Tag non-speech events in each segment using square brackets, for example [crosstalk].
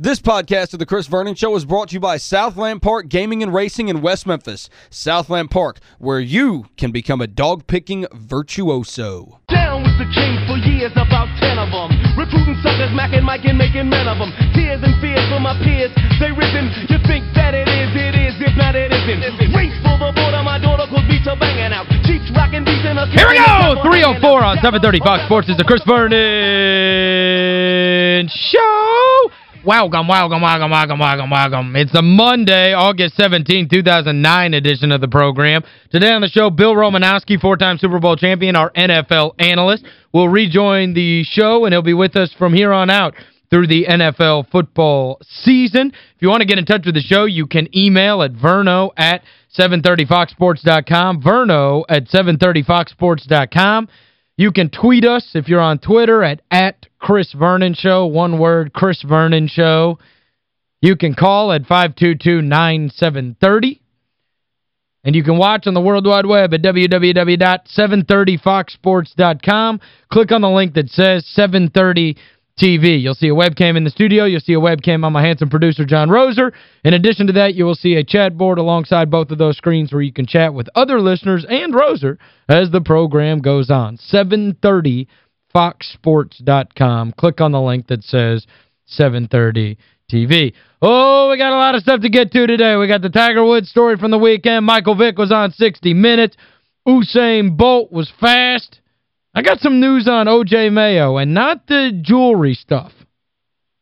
This podcast of the Chris Vernon Show is brought to you by Southland Park Gaming and Racing in West Memphis. Southland Park, where you can become a dog-picking virtuoso. Down with the king for years, about ten of them. Recruiting suckers, macking, Mike, and making men of them. Tears and fears for my peers, they risen. You think that it is, it is, if not it isn't. Race for the border, my daughter could beats are banging out. Cheeks rocking beats in a Here we go! 304 on 730 Fox Sports is the Chris Vernon Show! Welcome, welcome, welcome, welcome, welcome, welcome. It's the Monday, August 17, 2009 edition of the program. Today on the show, Bill Romanowski, four-time Super Bowl champion, our NFL analyst, will rejoin the show, and he'll be with us from here on out through the NFL football season. If you want to get in touch with the show, you can email at verno at 730foxsports.com, verno at 730foxsports.com. You can tweet us if you're on Twitter at, at Chris Vernon Show, one word, Chris Vernon Show. You can call at 522-9730. And you can watch on the World Wide Web at www.730foxsports.com. Click on the link that says 730 TV. You'll see a webcam in the studio. You'll see a webcam on my handsome producer, John Roser. In addition to that, you will see a chat board alongside both of those screens where you can chat with other listeners and Roser as the program goes on. 730foxsports.com. Click on the link that says 730 TV. Oh, we got a lot of stuff to get to today. We got the Tiger Woods story from the weekend. Michael Vick was on 60 Minutes. Usain Bolt was fast. I got some news on O.J. Mayo, and not the jewelry stuff.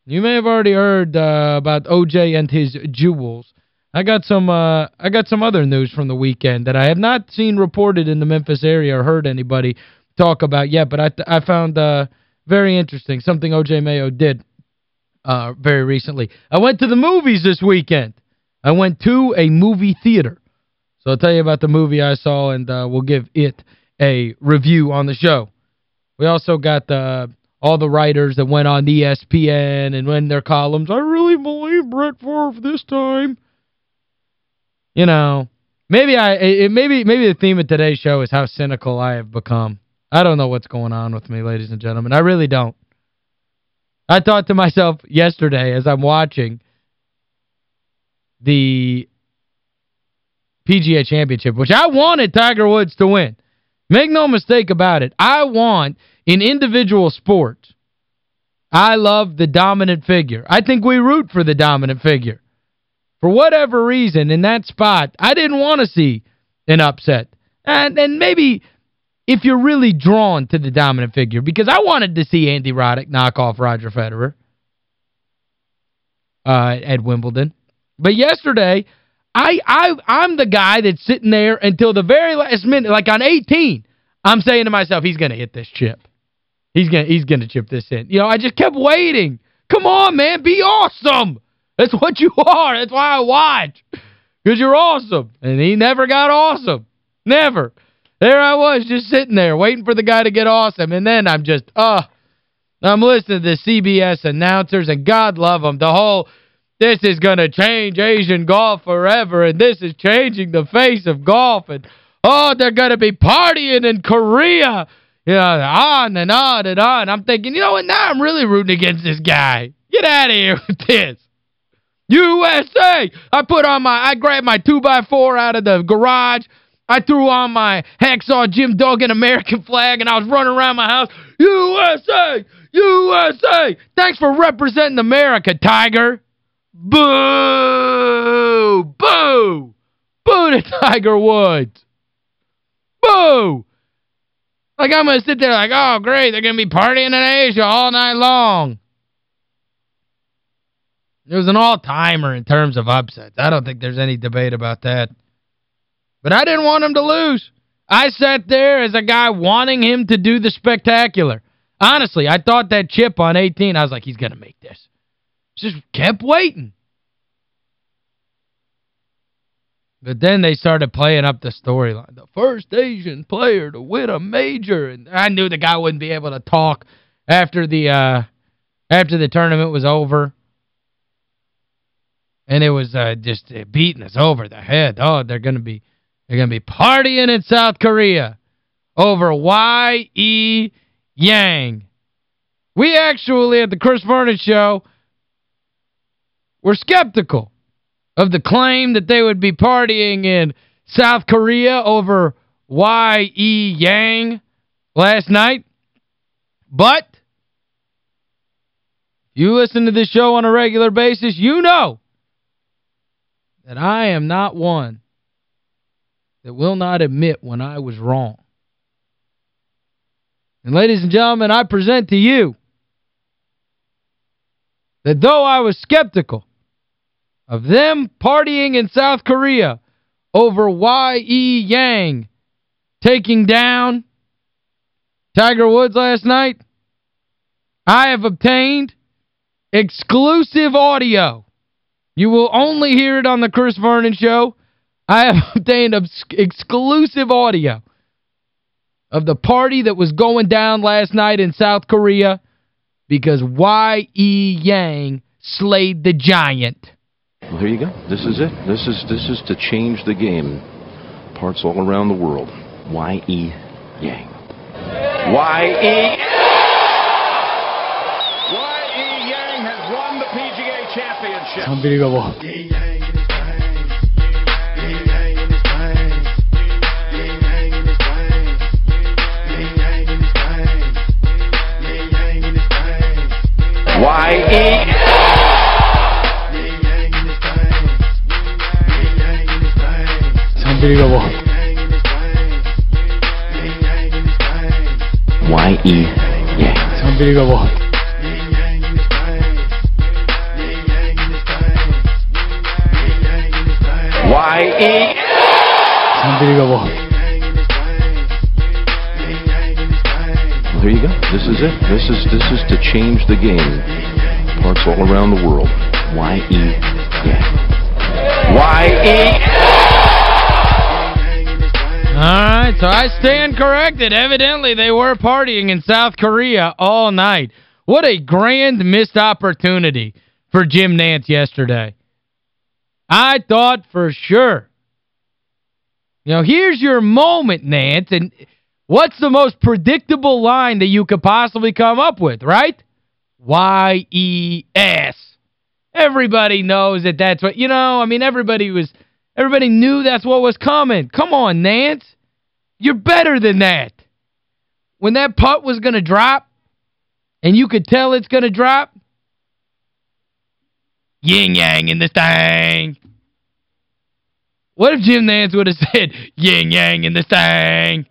You may have already heard uh, about O.J. and his jewels. I got some uh, I got some other news from the weekend that I have not seen reported in the Memphis area or heard anybody talk about yet, but I I found uh, very interesting, something O.J. Mayo did uh, very recently. I went to the movies this weekend. I went to a movie theater. So I'll tell you about the movie I saw, and uh, we'll give it a review on the show. We also got the all the writers that went on ESPN and when their columns, I really believe Brett Favre this time. You know, maybe I it, maybe maybe the theme of today's show is how cynical I have become. I don't know what's going on with me, ladies and gentlemen. I really don't. I thought to myself yesterday as I'm watching the PGA Championship, which I wanted Tiger Woods to win. Make no mistake about it. I want, in individual sports, I love the dominant figure. I think we root for the dominant figure. For whatever reason, in that spot, I didn't want to see an upset. And, and maybe if you're really drawn to the dominant figure, because I wanted to see Andy Roddick knock off Roger Federer uh, at Wimbledon. But yesterday, I I I'm the guy that's sitting there until the very last minute like on 18. I'm saying to myself he's going to hit this chip. He's going he's going to chip this in. You know, I just kept waiting. Come on, man, be awesome. That's what you are. That's why I watch. Cuz you're awesome. And he never got awesome. Never. There I was just sitting there waiting for the guy to get awesome and then I'm just uh I'm listening to the CBS announcers and God love them. The whole this is going to change Asian golf forever, and this is changing the face of golf, and, oh, they're going to be partying in Korea, you know, on and on and on. I'm thinking, you know what, now I'm really rooting against this guy. Get out of here [laughs] with this. USA! I put on my, I grabbed my 2x4 out of the garage, I threw on my hacksaw Jim Duggan American flag, and I was running around my house, USA! USA! Thanks for representing America, Tiger! Boo! Boo! Boo to Tiger Woods! Boo! Like, I'm going to sit there like, oh, great, they're going to be partying in Asia all night long. It was an all-timer in terms of upsets. I don't think there's any debate about that. But I didn't want him to lose. I sat there as a guy wanting him to do the spectacular. Honestly, I thought that chip on 18, I was like, he's going to make this. Just kept waiting. But then they started playing up the storyline. The first Asian player to win a major. And I knew the guy wouldn't be able to talk after the uh, after the tournament was over. And it was uh, just uh, beating us over the head. Oh, they're going to be they're going to be partying in South Korea over Y.E. Yang. We actually, at the Chris Vernon Show, were skeptical of the claim that they would be partying in South Korea over Y.E. Yang last night. But you listen to this show on a regular basis, you know that I am not one that will not admit when I was wrong. And ladies and gentlemen, I present to you that though I was skeptical of them partying in South Korea over Y.E. Yang taking down Tiger Woods last night, I have obtained exclusive audio. You will only hear it on the Chris Vernon Show. I have [laughs] obtained exclusive audio of the party that was going down last night in South Korea because Y.E. Yang slayed the giant. Well, here you go. This is it. This is this is to change the game. Parts all around the world. Y.E. Yang. Y.E. Y.E. Yang has won the PGA Championship. Unbelievable. Unbelievable. Y-E. Yeah. unbelievable. Y-E. unbelievable. Well, here you go. This is it. This is this is to change the game. Parts all around the world. Y-E. Yeah. Y-E. All right, so I stand corrected. Evidently, they were partying in South Korea all night. What a grand missed opportunity for Jim Nantz yesterday. I thought for sure. You know, here's your moment, Nantz, and what's the most predictable line that you could possibly come up with, right? Y-E-S. Everybody knows that that's what, you know, I mean, everybody was – Everybody knew that's what was coming. Come on, Nantz. You're better than that. When that putt was going to drop, and you could tell it's going to drop, yin-yang in this thing. What if Jim Nantz would have [laughs] said, yin-yang in this thing?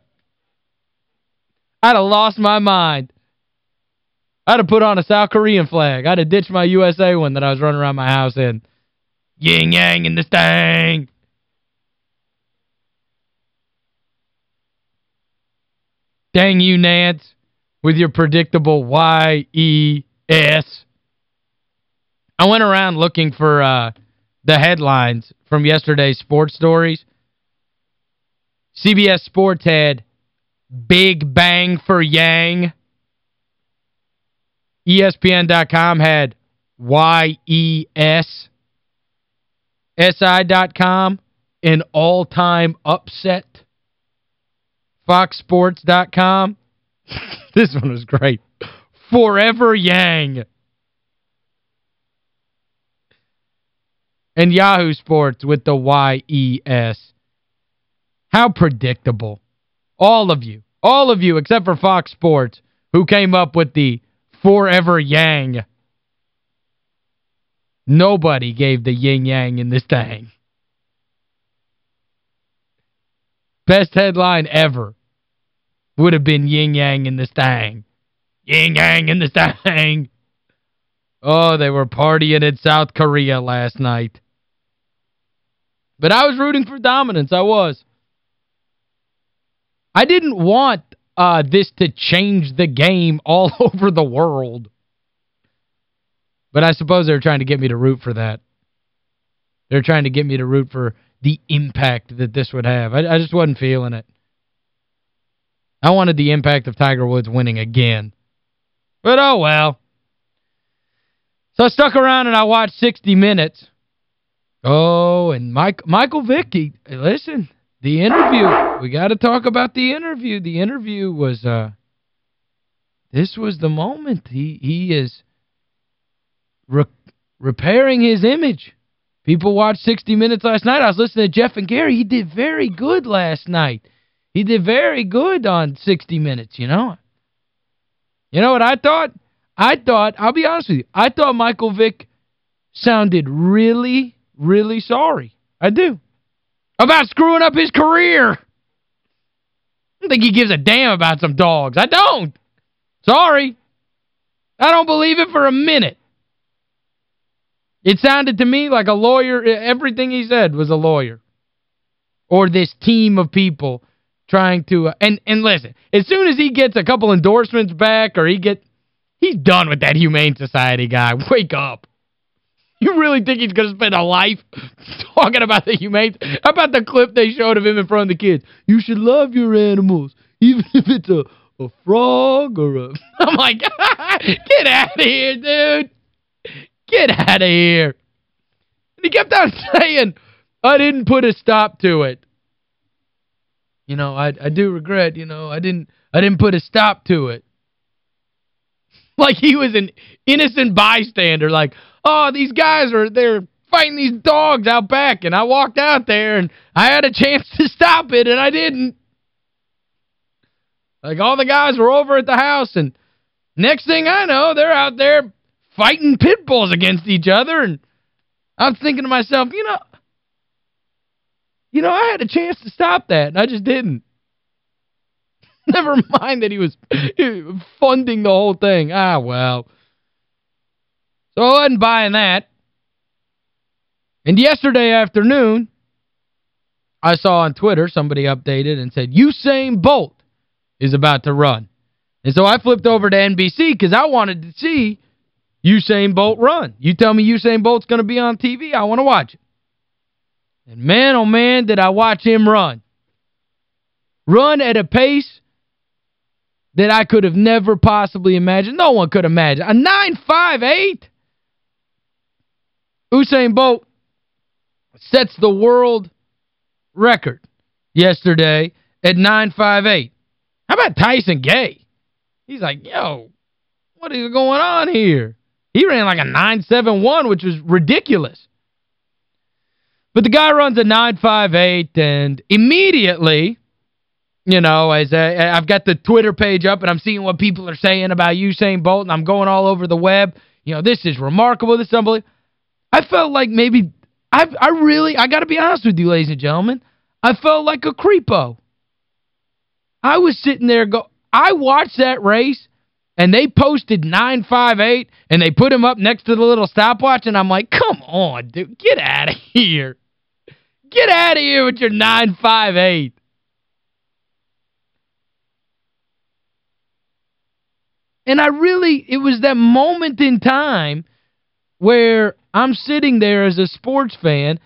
I'd have lost my mind. I'd have put on a South Korean flag. I'd have ditched my USA one that I was running around my house in. Yin-yang in this thing. Dang you, Nantz, with your predictable Y-E-S. I went around looking for uh, the headlines from yesterday's sports stories. CBS Sports had Big Bang for Yang. ESPN.com had Y-E-S. SI.com, an all-time upset. FoxSports.com. [laughs] this one was great. Forever Yang. And Yahoo Sports with the Y-E-S. How predictable. All of you. All of you except for Fox Sports who came up with the Forever Yang. Nobody gave the yin-yang in this thing. Best headline ever would have been yin-yang in this thing. Yin-yang in this thing. Oh, they were partying in South Korea last night. But I was rooting for dominance. I was. I didn't want uh, this to change the game [laughs] all over the world. But I suppose they're trying to get me to root for that. They're trying to get me to root for the impact that this would have. I, I just wasn't feeling it. I wanted the impact of Tiger Woods winning again. But oh well. So I stuck around and I watched 60 Minutes. Oh, and Mike, Michael Vick, listen, the interview. We got to talk about the interview. The interview was, uh, this was the moment. He he is re repairing his image. People watched 60 Minutes last night. I was listening to Jeff and Gary. He did very good last night. He did very good on 60 Minutes, you know. You know what I thought? I thought, I'll be honest with you, I thought Michael Vick sounded really, really sorry. I do. About screwing up his career. I don't think he gives a damn about some dogs. I don't. Sorry. I don't believe it for a minute. It sounded to me like a lawyer. Everything he said was a lawyer. Or this team of people trying to... Uh, and, and listen, as soon as he gets a couple endorsements back or he get He's done with that Humane Society guy. [laughs] Wake up. You really think he's going to spend a life [laughs] talking about the humane... How about the clip they showed of him in front of the kids? You should love your animals, [laughs] even if it's a, a frog or a... I'm like, get out of here, dude. Get out of here. And he kept on [laughs] saying, I didn't put a stop to it. You know, I I do regret, you know, I didn't I didn't put a stop to it. [laughs] like he was an innocent bystander like, "Oh, these guys are they're fighting these dogs out back and I walked out there and I had a chance to stop it and I didn't." Like all the guys were over at the house and next thing I know, they're out there fighting pit bulls against each other and I'm thinking to myself, you know, you know, I had a chance to stop that and I just didn't. [laughs] Never [laughs] mind that he was funding the whole thing. Ah, well. So I wasn't buying that. And yesterday afternoon, I saw on Twitter somebody updated and said, Usain Bolt is about to run. And so I flipped over to NBC because I wanted to see Usain Bolt run. You tell me Usain Bolt's going to be on TV, I want to watch it. And man, oh man, did I watch him run. Run at a pace that I could have never possibly imagined. No one could imagine. A 9.58? Usain Bolt sets the world record yesterday at 9.58. How about Tyson Gay? He's like, yo, what is going on here? He ran like a 9.71, which was ridiculous. But the guy runs a 9.58, and immediately you know, as I, I've got the Twitter page up and I'm seeing what people are saying about Usain Bolt and I'm going all over the web. You know, this is remarkable. This is unbelievable. I felt like maybe, I I really, I got to be honest with you, ladies and gentlemen. I felt like a creepo. I was sitting there, go. I watched that race and they posted 958 and they put him up next to the little stopwatch and I'm like, come on, dude, get out of [laughs] here. Get out of here with your 958. And I really, it was that moment in time where I'm sitting there as a sports fan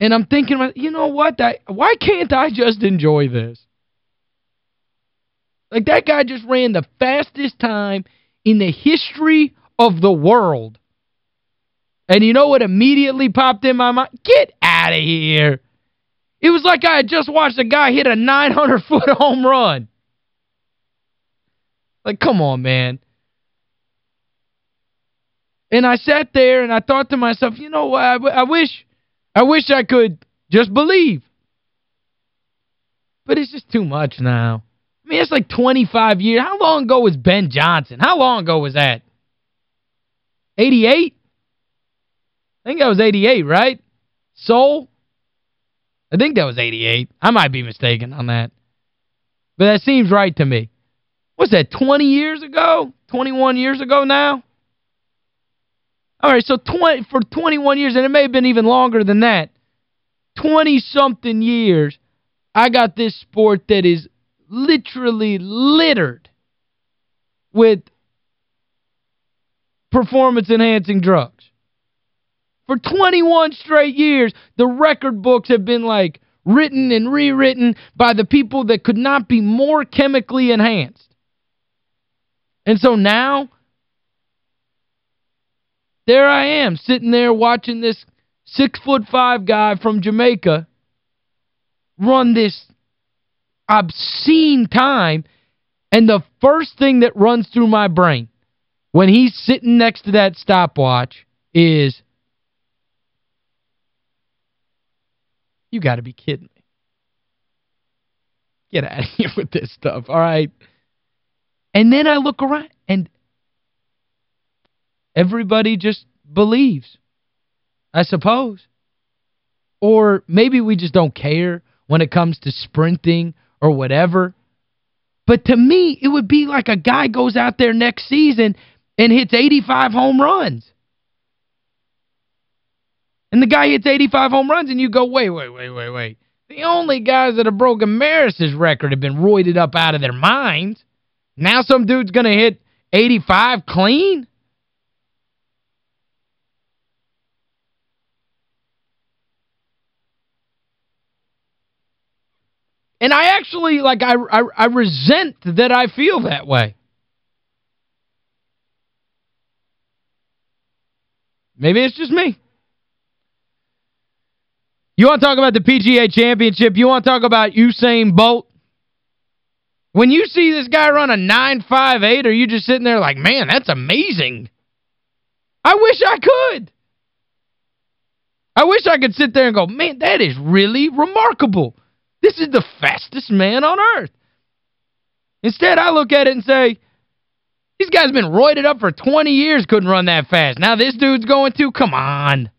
and I'm thinking, you know what, why can't I just enjoy this? Like that guy just ran the fastest time in the history of the world. And you know what immediately popped in my mind? Get out of here. It was like I had just watched a guy hit a 900-foot [laughs] home run. Like, come on, man. And I sat there and I thought to myself, you know what, I, I wish I wish I could just believe. But it's just too much now. I mean, it's like 25 years. How long ago was Ben Johnson? How long ago was that? 88? I think that was 88, right? Soul? I think that was 88. I might be mistaken on that. But that seems right to me what's that, 20 years ago? 21 years ago now? All right, so 20 for 21 years, and it may have been even longer than that, 20-something years, I got this sport that is literally littered with performance-enhancing drugs. For 21 straight years, the record books have been like written and rewritten by the people that could not be more chemically enhanced. And so now, there I am, sitting there watching this six-foot-five guy from Jamaica run this obscene time, and the first thing that runs through my brain when he's sitting next to that stopwatch is you got to be kidding me. Get out of [laughs] here with this stuff, all right? And then I look around and everybody just believes, I suppose. Or maybe we just don't care when it comes to sprinting or whatever. But to me, it would be like a guy goes out there next season and hits 85 home runs. And the guy hits 85 home runs and you go, wait, wait, wait, wait, wait. The only guys that have broken Maris's record have been roided up out of their minds. Now some dude's going to hit 85 clean? And I actually, like, I, I, I resent that I feel that way. Maybe it's just me. You want to talk about the PGA Championship? You want to talk about Usain Bolt? When you see this guy run a 9.58, are you just sitting there like, man, that's amazing. I wish I could. I wish I could sit there and go, man, that is really remarkable. This is the fastest man on earth. Instead, I look at it and say, these guys been roided up for 20 years, couldn't run that fast. Now this dude's going to? Come on.